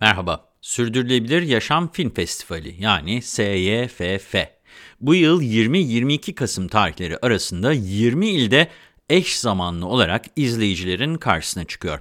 Merhaba, Sürdürülebilir Yaşam Film Festivali yani SYFF. Bu yıl 20-22 Kasım tarihleri arasında 20 ilde eş zamanlı olarak izleyicilerin karşısına çıkıyor.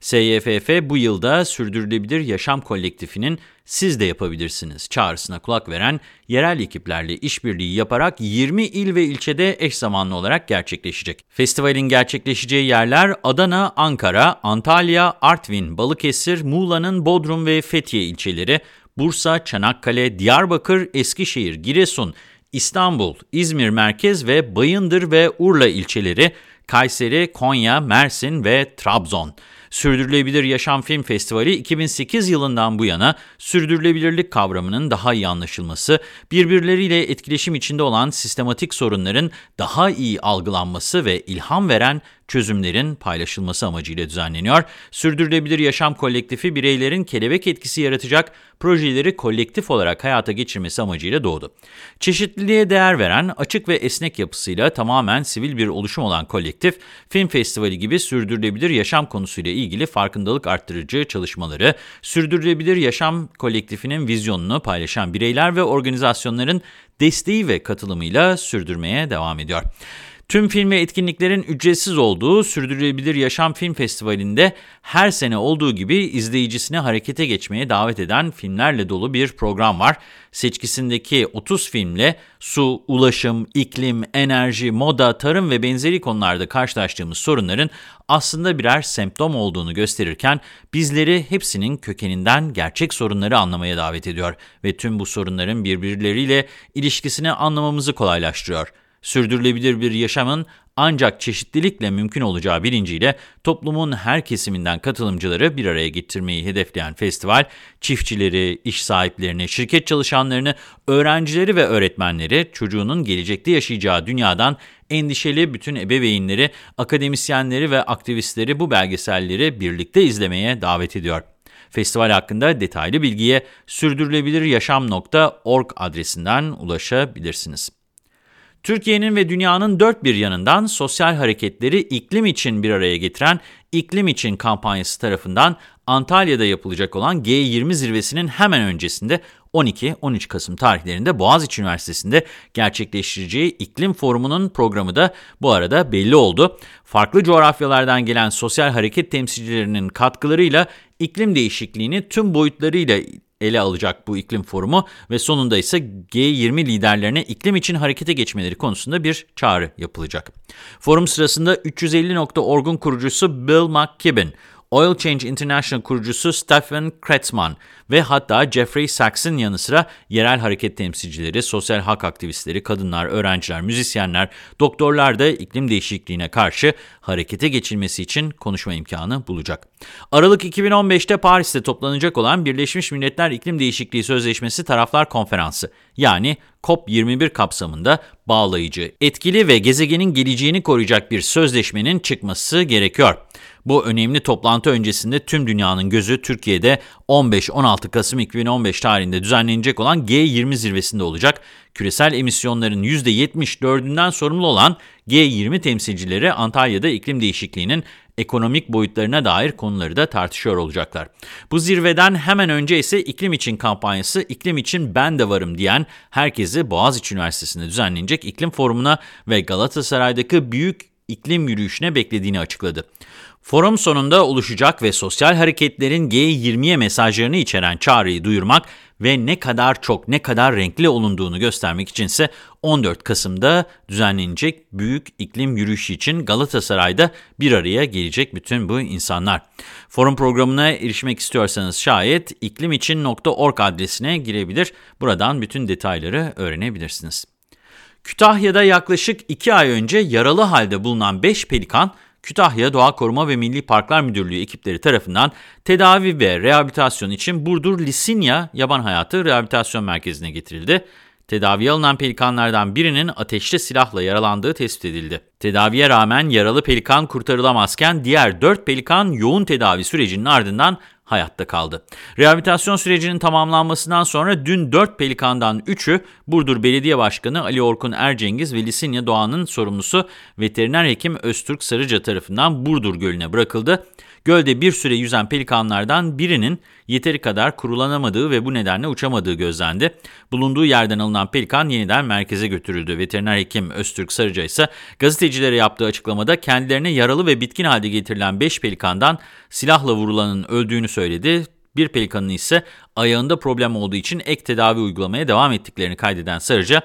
SYFF bu yılda Sürdürülebilir Yaşam Kolektifinin siz de yapabilirsiniz çağrısına kulak veren yerel ekiplerle işbirliği yaparak 20 il ve ilçede eş zamanlı olarak gerçekleşecek. Festivalin gerçekleşeceği yerler Adana, Ankara, Antalya, Artvin, Balıkesir, Muğla'nın Bodrum ve Fethiye ilçeleri, Bursa, Çanakkale, Diyarbakır, Eskişehir, Giresun, İstanbul, İzmir Merkez ve Bayındır ve Urla ilçeleri, Kayseri, Konya, Mersin ve Trabzon. Sürdürülebilir Yaşam Film Festivali 2008 yılından bu yana sürdürülebilirlik kavramının daha iyi anlaşılması, birbirleriyle etkileşim içinde olan sistematik sorunların daha iyi algılanması ve ilham veren çözümlerin paylaşılması amacıyla düzenleniyor. Sürdürülebilir Yaşam Kolektifi bireylerin kelebek etkisi yaratacak projeleri kolektif olarak hayata geçirmesi amacıyla doğdu. Çeşitliliğe değer veren, açık ve esnek yapısıyla tamamen sivil bir oluşum olan kolektif, film festivali gibi sürdürülebilir yaşam konusuyla ilgili farkındalık arttırıcı çalışmaları, sürdürülebilir yaşam kolektifinin vizyonunu paylaşan bireyler ve organizasyonların desteği ve katılımıyla sürdürmeye devam ediyor. Tüm film ve etkinliklerin ücretsiz olduğu Sürdürülebilir Yaşam Film Festivali'nde her sene olduğu gibi izleyicisini harekete geçmeye davet eden filmlerle dolu bir program var. Seçkisindeki 30 filmle su, ulaşım, iklim, enerji, moda, tarım ve benzeri konularda karşılaştığımız sorunların aslında birer semptom olduğunu gösterirken bizleri hepsinin kökeninden gerçek sorunları anlamaya davet ediyor ve tüm bu sorunların birbirleriyle ilişkisini anlamamızı kolaylaştırıyor sürdürülebilir bir yaşamın ancak çeşitlilikle mümkün olacağı bilinciyle toplumun her kesiminden katılımcıları bir araya getirmeyi hedefleyen festival, çiftçileri, iş sahiplerini, şirket çalışanlarını, öğrencileri ve öğretmenleri çocuğunun gelecekte yaşayacağı dünyadan endişeli bütün ebeveynleri, akademisyenleri ve aktivistleri bu belgeselleri birlikte izlemeye davet ediyor. Festival hakkında detaylı bilgiye sürdürülebiliryaşam.org adresinden ulaşabilirsiniz. Türkiye'nin ve dünyanın dört bir yanından sosyal hareketleri iklim için bir araya getiren İklim İçin kampanyası tarafından Antalya'da yapılacak olan G20 zirvesinin hemen öncesinde 12-13 Kasım tarihlerinde Boğaziçi Üniversitesi'nde gerçekleştireceği iklim forumunun programı da bu arada belli oldu. Farklı coğrafyalardan gelen sosyal hareket temsilcilerinin katkılarıyla iklim değişikliğini tüm boyutlarıyla ele alacak bu iklim forumu ve sonunda ise G20 liderlerine iklim için harekete geçmeleri konusunda bir çağrı yapılacak. Forum sırasında 350.org'un kurucusu Bill McKibben, Oil Change International kurucusu Stephen Kretzmann ve hatta Jeffrey Sachs'ın yanı sıra yerel hareket temsilcileri, sosyal hak aktivistleri, kadınlar, öğrenciler, müzisyenler, doktorlar da iklim değişikliğine karşı harekete geçilmesi için konuşma imkanı bulacak. Aralık 2015'te Paris'te toplanacak olan Birleşmiş Milletler İklim Değişikliği Sözleşmesi Taraflar Konferansı yani COP21 kapsamında bağlayıcı, etkili ve gezegenin geleceğini koruyacak bir sözleşmenin çıkması gerekiyor. Bu önemli toplantı öncesinde tüm dünyanın gözü Türkiye'de 15-16 Kasım 2015 tarihinde düzenlenecek olan G20 zirvesinde olacak. Küresel emisyonların %74'ünden sorumlu olan G20 temsilcileri Antalya'da iklim değişikliğinin ekonomik boyutlarına dair konuları da tartışıyor olacaklar. Bu zirveden hemen önce ise iklim için kampanyası iklim için ben de varım diyen herkesi Boğaziçi Üniversitesi'nde düzenlenecek iklim forumuna ve Galatasaray'daki büyük iklim yürüyüşüne beklediğini açıkladı. Forum sonunda oluşacak ve sosyal hareketlerin G20'ye mesajlarını içeren çağrıyı duyurmak ve ne kadar çok, ne kadar renkli olunduğunu göstermek içinse 14 Kasım'da düzenlenecek büyük iklim yürüyüşü için Galatasaray'da bir araya gelecek bütün bu insanlar. Forum programına erişmek istiyorsanız şayet iklimicin.org adresine girebilir. Buradan bütün detayları öğrenebilirsiniz. Kütahya'da yaklaşık 2 ay önce yaralı halde bulunan 5 pelikan, Kütahya Doğa Koruma ve Milli Parklar Müdürlüğü ekipleri tarafından tedavi ve rehabilitasyon için Burdur Lisinya Yaban Hayatı Rehabilitasyon Merkezi'ne getirildi. Tedaviye alınan pelikanlardan birinin ateşli silahla yaralandığı tespit edildi. Tedaviye rağmen yaralı pelikan kurtarılamazken diğer 4 pelikan yoğun tedavi sürecinin ardından hayatta kaldı. Rehabilitasyon sürecinin tamamlanmasından sonra dün 4 pelikandan 3'ü Burdur Belediye Başkanı Ali Orkun Ercengiz ve Lisinya Doğan'ın sorumlusu veteriner hekim Öztürk Sarıca tarafından Burdur Gölü'ne bırakıldı. Gölde bir süre yüzen pelikanlardan birinin yeteri kadar kurulanamadığı ve bu nedenle uçamadığı gözlendi. Bulunduğu yerden alınan pelikan yeniden merkeze götürüldü. Veteriner hekim Öztürk Sarıca ise gazetecilere yaptığı açıklamada kendilerine yaralı ve bitkin halde getirilen 5 pelikandan silahla vurulanın öldüğünü söyledi. Bir pelikanın ise ayağında problem olduğu için ek tedavi uygulamaya devam ettiklerini kaydeden Sarıca,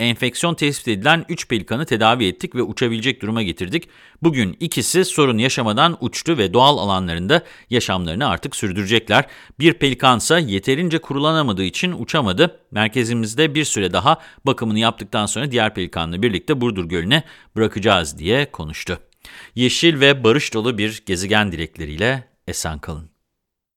enfeksiyon tespit edilen 3 pelikanı tedavi ettik ve uçabilecek duruma getirdik. Bugün ikisi sorun yaşamadan uçtu ve doğal alanlarında yaşamlarını artık sürdürecekler. Bir pelikansa yeterince kurulanamadığı için uçamadı. Merkezimizde bir süre daha bakımını yaptıktan sonra diğer pelikanla birlikte Burdur Gölü'ne bırakacağız diye konuştu. Yeşil ve barış dolu bir gezegen dilekleriyle esen kalın.